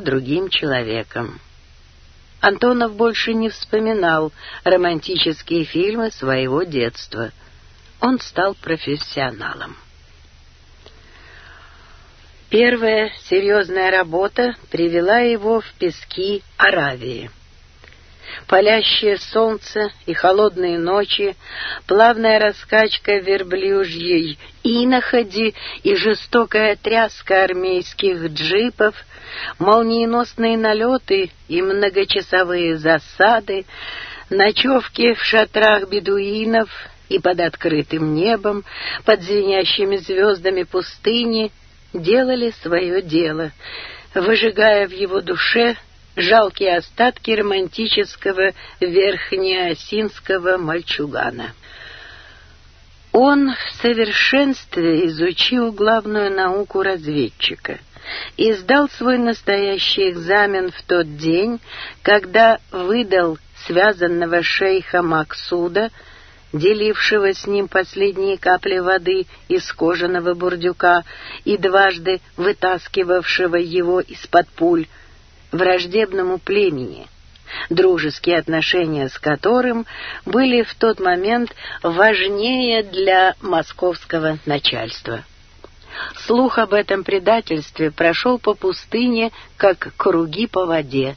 другим человеком. Антонов больше не вспоминал романтические фильмы своего детства. Он стал профессионалом. Первая серьезная работа привела его в пески Аравии. Палящее солнце и холодные ночи, плавная раскачка верблюжьей иноходи и жестокая тряска армейских джипов, молниеносные налеты и многочасовые засады, ночевки в шатрах бедуинов и под открытым небом, под звенящими звездами пустыни — делали свое дело, выжигая в его душе жалкие остатки романтического верхнеосинского мальчугана. Он в совершенстве изучил главную науку разведчика и сдал свой настоящий экзамен в тот день, когда выдал связанного шейха Максуда, делившего с ним последние капли воды из кожаного бурдюка и дважды вытаскивавшего его из-под пуль, враждебному племени, дружеские отношения с которым были в тот момент важнее для московского начальства. Слух об этом предательстве прошел по пустыне, как круги по воде,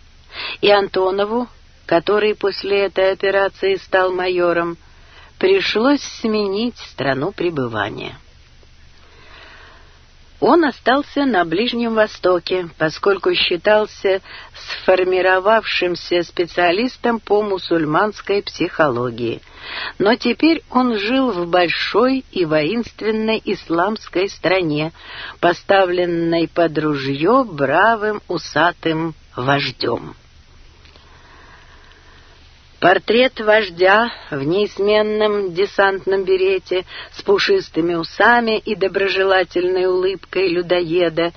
и Антонову, который после этой операции стал майором, пришлось сменить страну пребывания. Он остался на Ближнем Востоке, поскольку считался сформировавшимся специалистом по мусульманской психологии. Но теперь он жил в большой и воинственной исламской стране, поставленной под ружье бравым усатым вождем. Портрет вождя в неизменном десантном берете с пушистыми усами и доброжелательной улыбкой людоеда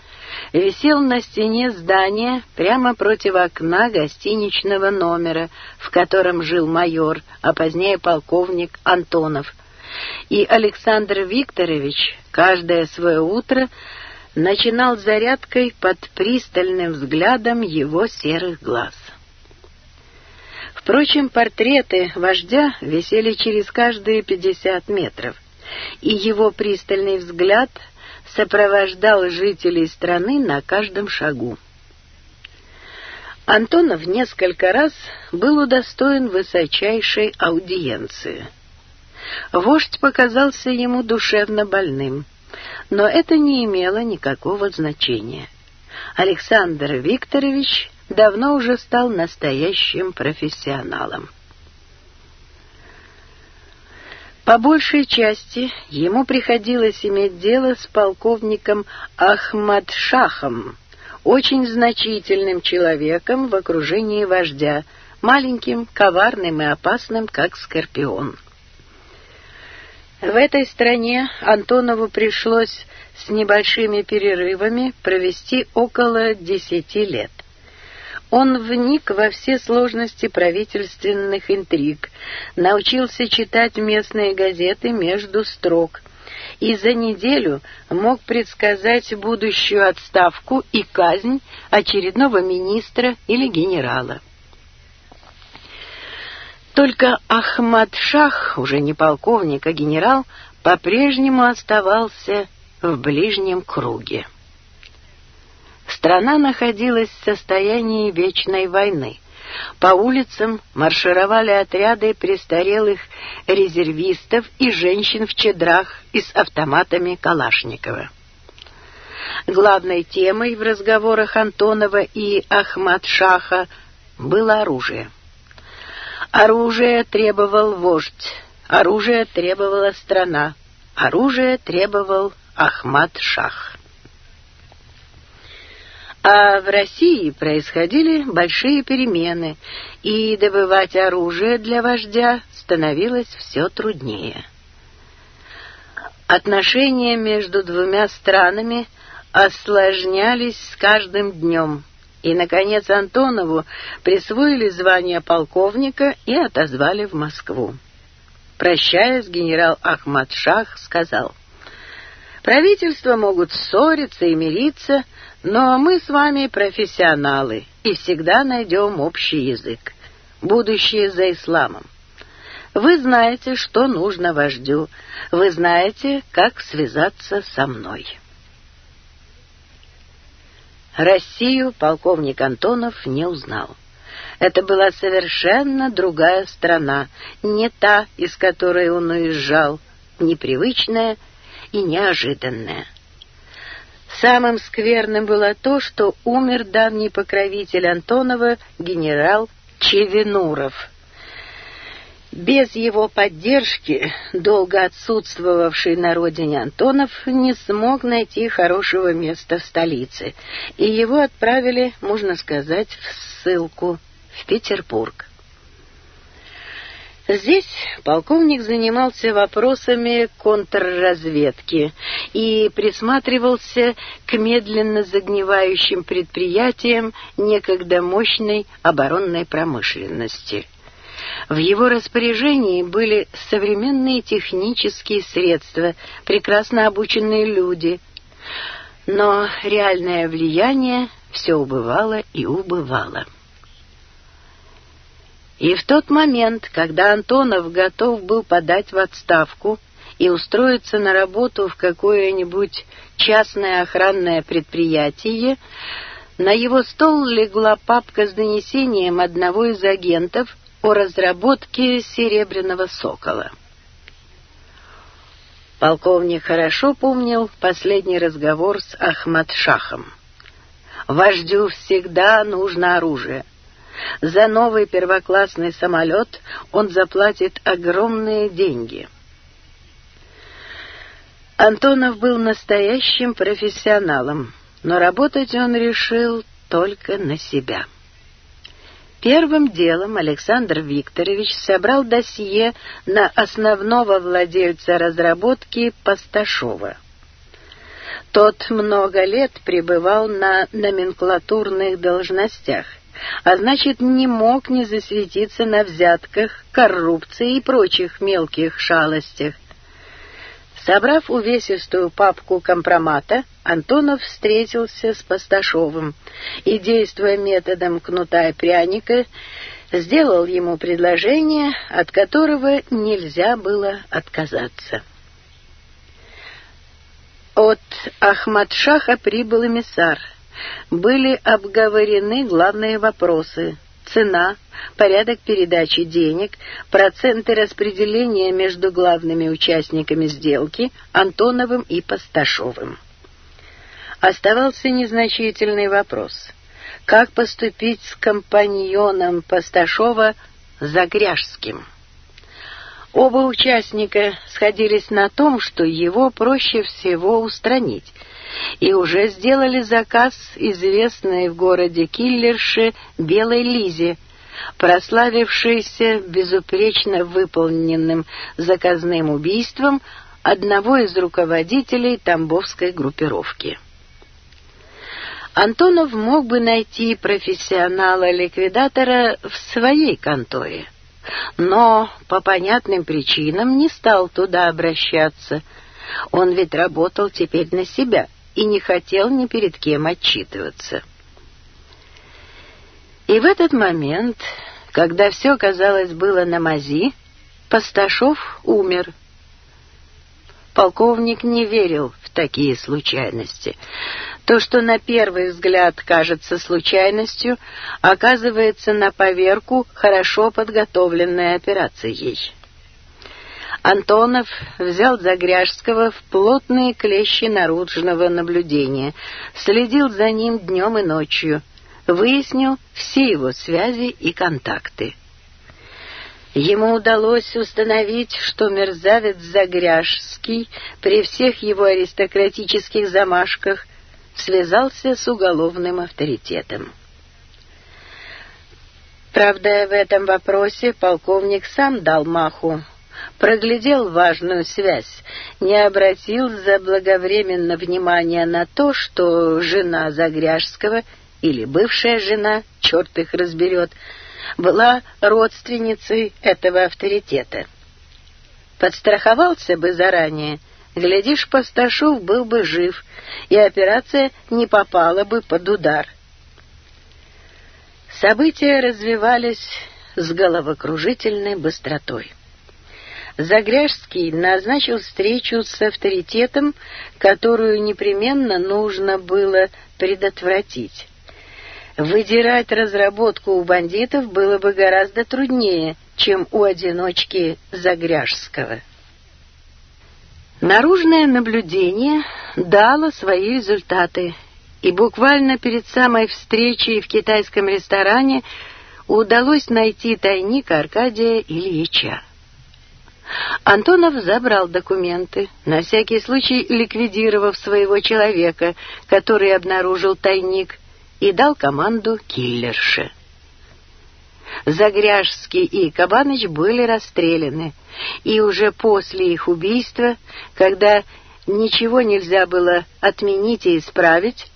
висел на стене здания прямо против окна гостиничного номера, в котором жил майор, а позднее полковник Антонов. И Александр Викторович каждое свое утро начинал зарядкой под пристальным взглядом его серых глаз. Впрочем, портреты вождя висели через каждые пятьдесят метров, и его пристальный взгляд сопровождал жителей страны на каждом шагу. Антонов несколько раз был удостоен высочайшей аудиенции. Вождь показался ему душевно больным, но это не имело никакого значения. Александр Викторович давно уже стал настоящим профессионалом. По большей части ему приходилось иметь дело с полковником Ахмад Шахом, очень значительным человеком в окружении вождя, маленьким, коварным и опасным, как скорпион. В этой стране Антонову пришлось с небольшими перерывами провести около десяти лет. Он вник во все сложности правительственных интриг, научился читать местные газеты между строк и за неделю мог предсказать будущую отставку и казнь очередного министра или генерала. Только Ахмад Шах, уже не полковник, а генерал, по-прежнему оставался в ближнем круге. Страна находилась в состоянии вечной войны. По улицам маршировали отряды престарелых резервистов и женщин в чедрах и с автоматами Калашникова. Главной темой в разговорах Антонова и Ахмад-Шаха было оружие. Оружие требовал вождь, оружие требовала страна, оружие требовал Ахмад-Шах. А в России происходили большие перемены, и добывать оружие для вождя становилось все труднее. Отношения между двумя странами осложнялись с каждым днем, и, наконец, Антонову присвоили звание полковника и отозвали в Москву. Прощаясь, генерал Ахмад Шах сказал, «Правительства могут ссориться и мириться, но мы с вами профессионалы и всегда найдем общий язык. Будущее за исламом. Вы знаете, что нужно вождю. Вы знаете, как связаться со мной. Россию полковник Антонов не узнал. Это была совершенно другая страна, не та, из которой он уезжал, непривычная и неожиданная. Самым скверным было то, что умер давний покровитель Антонова генерал Чевенуров. Без его поддержки долго отсутствовавший на родине Антонов не смог найти хорошего места в столице, и его отправили, можно сказать, в ссылку в Петербург. Здесь полковник занимался вопросами контрразведки и присматривался к медленно загнивающим предприятиям некогда мощной оборонной промышленности. В его распоряжении были современные технические средства, прекрасно обученные люди, но реальное влияние все убывало и убывало. И в тот момент, когда Антонов готов был подать в отставку и устроиться на работу в какое-нибудь частное охранное предприятие, на его стол легла папка с донесением одного из агентов о разработке «Серебряного сокола». Полковник хорошо помнил последний разговор с Ахмад Шахом. «Вождю всегда нужно оружие. За новый первоклассный самолет он заплатит огромные деньги. Антонов был настоящим профессионалом, но работать он решил только на себя. Первым делом Александр Викторович собрал досье на основного владельца разработки Пасташова. Тот много лет пребывал на номенклатурных должностях а Значит, не мог не засветиться на взятках, коррупции и прочих мелких шалостях. Собрав увесистую папку компромата, Антонов встретился с Пасташовым и, действуя методом кнута и пряника, сделал ему предложение, от которого нельзя было отказаться. От Ахмадшаха прибыл эмиссар — были обговорены главные вопросы цена, порядок передачи денег, проценты распределения между главными участниками сделки Антоновым и Пасташовым. Оставался незначительный вопрос. Как поступить с компаньоном Пасташова Загряжским? Оба участника сходились на том, что его проще всего устранить – и уже сделали заказ известной в городе киллерши Белой Лизе, прославившейся безупречно выполненным заказным убийством одного из руководителей Тамбовской группировки. Антонов мог бы найти профессионала-ликвидатора в своей конторе, но по понятным причинам не стал туда обращаться. Он ведь работал теперь на себя — и не хотел ни перед кем отчитываться. И в этот момент, когда все, казалось, было на мази, Посташов умер. Полковник не верил в такие случайности. То, что на первый взгляд кажется случайностью, оказывается на поверку хорошо подготовленной операцией. Антонов взял Загряжского в плотные клещи наружного наблюдения, следил за ним днем и ночью, выяснил все его связи и контакты. Ему удалось установить, что мерзавец Загряжский при всех его аристократических замашках связался с уголовным авторитетом. Правда, в этом вопросе полковник сам дал маху проглядел важную связь, не обратил заблаговременно внимания на то, что жена Загряжского или бывшая жена, черт их разберет, была родственницей этого авторитета. Подстраховался бы заранее, глядишь, Пасташов был бы жив, и операция не попала бы под удар. События развивались с головокружительной быстротой. Загряжский назначил встречу с авторитетом, которую непременно нужно было предотвратить. Выдирать разработку у бандитов было бы гораздо труднее, чем у одиночки Загряжского. Наружное наблюдение дало свои результаты, и буквально перед самой встречей в китайском ресторане удалось найти тайник Аркадия Ильича. Антонов забрал документы, на всякий случай ликвидировав своего человека, который обнаружил тайник, и дал команду киллерше. Загряжский и Кабаныч были расстреляны, и уже после их убийства, когда ничего нельзя было отменить и исправить,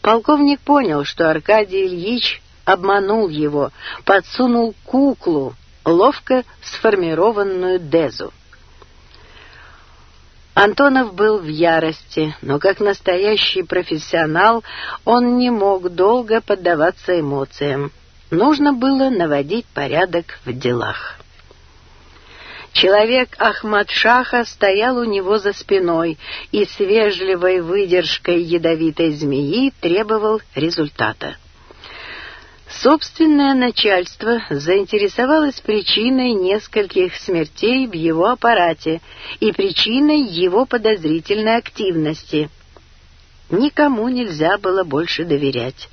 полковник понял, что Аркадий Ильич обманул его, подсунул куклу, ловко сформированную дезу. Антонов был в ярости, но как настоящий профессионал он не мог долго поддаваться эмоциям. Нужно было наводить порядок в делах. Человек Ахмад Шаха стоял у него за спиной и с вежливой выдержкой ядовитой змеи требовал результата. Собственное начальство заинтересовалось причиной нескольких смертей в его аппарате и причиной его подозрительной активности. Никому нельзя было больше доверять,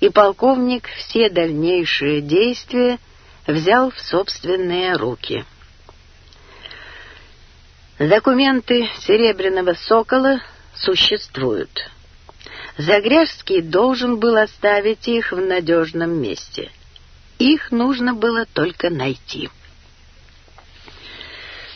и полковник все дальнейшие действия взял в собственные руки. Документы «Серебряного сокола» существуют. Загряжский должен был оставить их в надежном месте. Их нужно было только найти.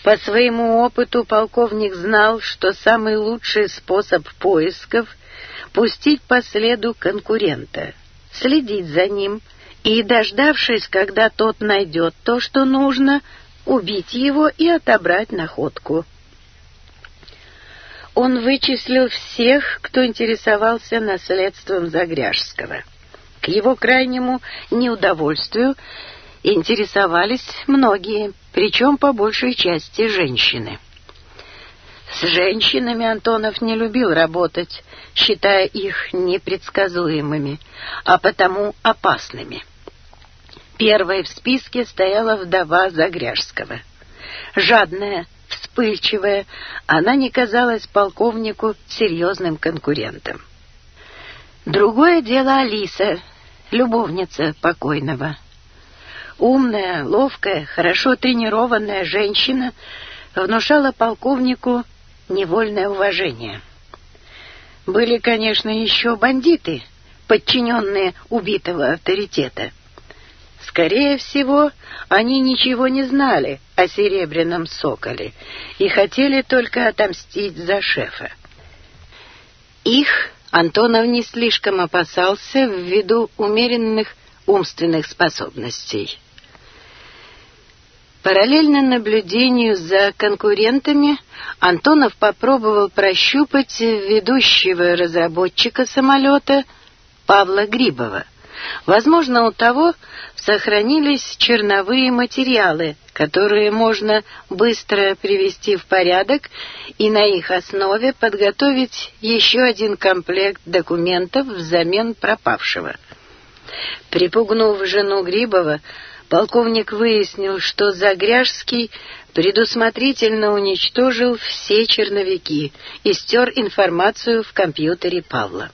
По своему опыту полковник знал, что самый лучший способ поисков — пустить по следу конкурента, следить за ним и, дождавшись, когда тот найдет то, что нужно, убить его и отобрать находку он вычислил всех, кто интересовался наследством Загряжского. К его крайнему неудовольствию интересовались многие, причем по большей части женщины. С женщинами Антонов не любил работать, считая их непредсказуемыми, а потому опасными. Первой в списке стояла вдова Загряжского. Жадная, вспыльчивая, она не казалась полковнику серьезным конкурентом. Другое дело Алиса, любовница покойного. Умная, ловкая, хорошо тренированная женщина внушала полковнику невольное уважение. Были, конечно, еще бандиты, подчиненные убитого авторитета — Скорее всего, они ничего не знали о серебряном соколе и хотели только отомстить за шефа. Их Антонов не слишком опасался ввиду умеренных умственных способностей. Параллельно наблюдению за конкурентами Антонов попробовал прощупать ведущего разработчика самолета Павла Грибова — Возможно, у того сохранились черновые материалы, которые можно быстро привести в порядок и на их основе подготовить еще один комплект документов взамен пропавшего. Припугнув жену Грибова, полковник выяснил, что Загряжский предусмотрительно уничтожил все черновики и стер информацию в компьютере Павла.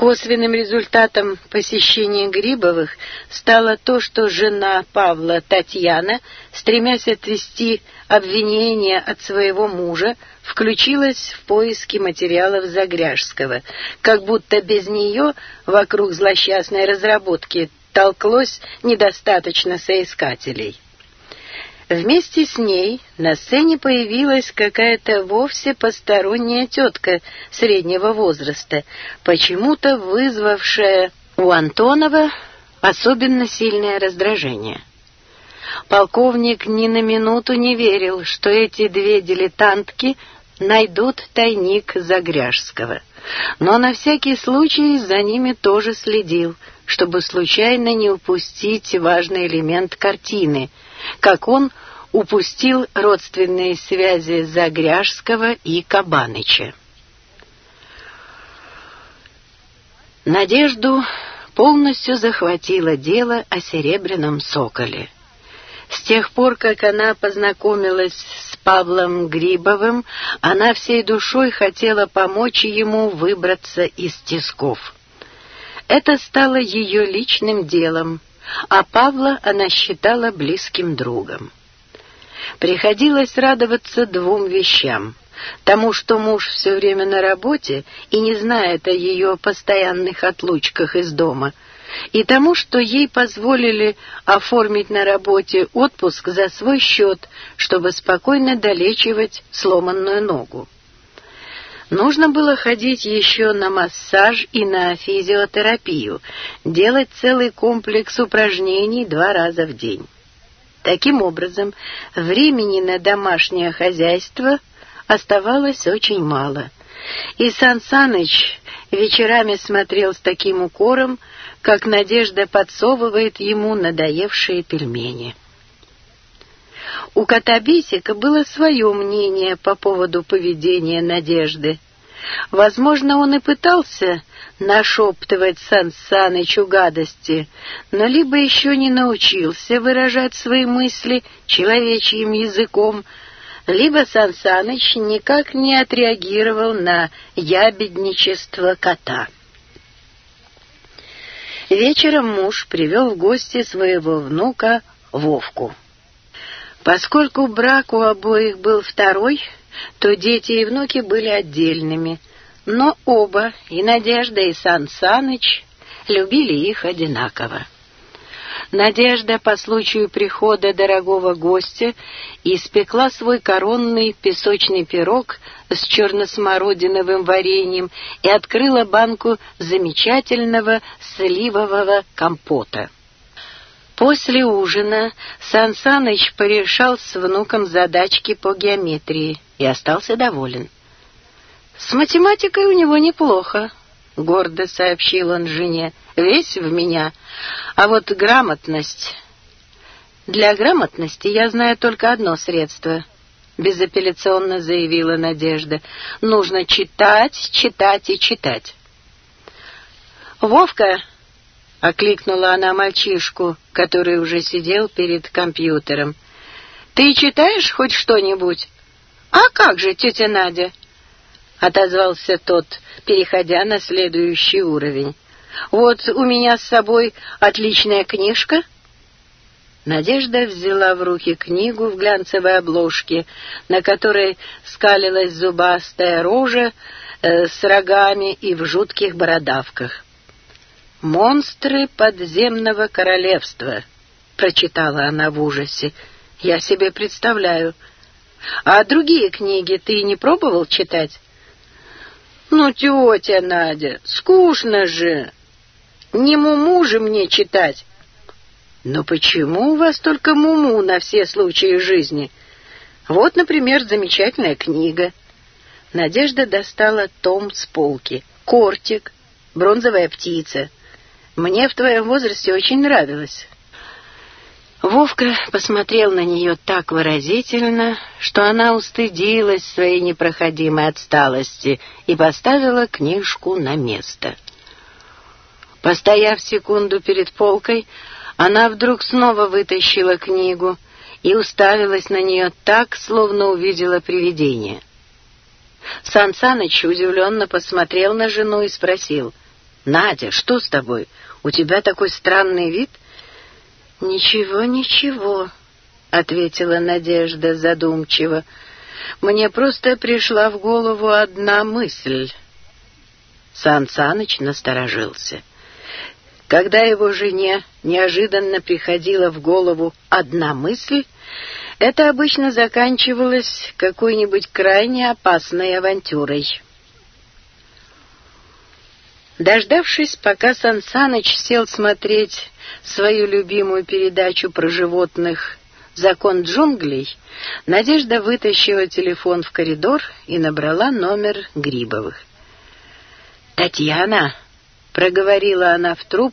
Косвенным результатом посещения Грибовых стало то, что жена Павла, Татьяна, стремясь отвести обвинение от своего мужа, включилась в поиски материалов Загряжского, как будто без нее вокруг злосчастной разработки толклось недостаточно соискателей. Вместе с ней на сцене появилась какая-то вовсе посторонняя тетка среднего возраста, почему-то вызвавшая у Антонова особенно сильное раздражение. Полковник ни на минуту не верил, что эти две дилетантки найдут тайник Загряжского. Но на всякий случай за ними тоже следил, чтобы случайно не упустить важный элемент картины, как он упустил родственные связи Загряжского и Кабаныча. Надежду полностью захватило дело о серебряном соколе — с тех пор, как она познакомилась с Павлом Грибовым, она всей душой хотела помочь ему выбраться из тисков. Это стало ее личным делом, а Павла она считала близким другом. Приходилось радоваться двум вещам — тому, что муж все время на работе и не знает о ее постоянных отлучках из дома — и тому, что ей позволили оформить на работе отпуск за свой счет, чтобы спокойно долечивать сломанную ногу. Нужно было ходить еще на массаж и на физиотерапию, делать целый комплекс упражнений два раза в день. Таким образом, времени на домашнее хозяйство оставалось очень мало. И Сан Саныч вечерами смотрел с таким укором, как Надежда подсовывает ему надоевшие пельмени. У кота Бисика было свое мнение по поводу поведения Надежды. Возможно, он и пытался нашептывать Сан Санычу гадости, но либо еще не научился выражать свои мысли человечьим языком, либо Сансаныч никак не отреагировал на ябедничество кота. Вечером муж привел в гости своего внука Вовку. Поскольку брак у обоих был второй, то дети и внуки были отдельными, но оба, и Надежда, и Сан Саныч, любили их одинаково. Надежда по случаю прихода дорогого гостя испекла свой коронный песочный пирог с черносмородиновым вареньем и открыла банку замечательного сливового компота. После ужина Сан Саныч порешал с внуком задачки по геометрии и остался доволен. С математикой у него неплохо, гордо сообщил он жене. «Весь в меня. А вот грамотность...» «Для грамотности я знаю только одно средство», — безапелляционно заявила Надежда. «Нужно читать, читать и читать». «Вовка!» — окликнула она мальчишку, который уже сидел перед компьютером. «Ты читаешь хоть что-нибудь?» «А как же, тетя Надя?» — отозвался тот, переходя на следующий уровень. «Вот у меня с собой отличная книжка». Надежда взяла в руки книгу в глянцевой обложке, на которой скалилась зубастая рожа э, с рогами и в жутких бородавках. «Монстры подземного королевства», — прочитала она в ужасе. «Я себе представляю. А другие книги ты не пробовал читать?» «Ну, тетя Надя, скучно же! Не муму же мне читать!» «Но почему у вас только муму на все случаи жизни? Вот, например, замечательная книга». Надежда достала том с полки. «Кортик. Бронзовая птица. Мне в твоем возрасте очень нравилось. Вовка посмотрел на нее так выразительно, что она устыдилась своей непроходимой отсталости и поставила книжку на место. Постояв секунду перед полкой, она вдруг снова вытащила книгу и уставилась на нее так, словно увидела привидение. Сан Саныч удивленно посмотрел на жену и спросил, «Надя, что с тобой? У тебя такой странный вид?» «Ничего, ничего», — ответила Надежда задумчиво. «Мне просто пришла в голову одна мысль». Сан Саныч насторожился. Когда его жене неожиданно приходила в голову одна мысль, это обычно заканчивалось какой-нибудь крайне опасной авантюрой. Дождавшись, пока Сансаныч сел смотреть свою любимую передачу про животных «Закон джунглей», Надежда вытащила телефон в коридор и набрала номер Грибовых. «Татьяна!» — проговорила она в трубку,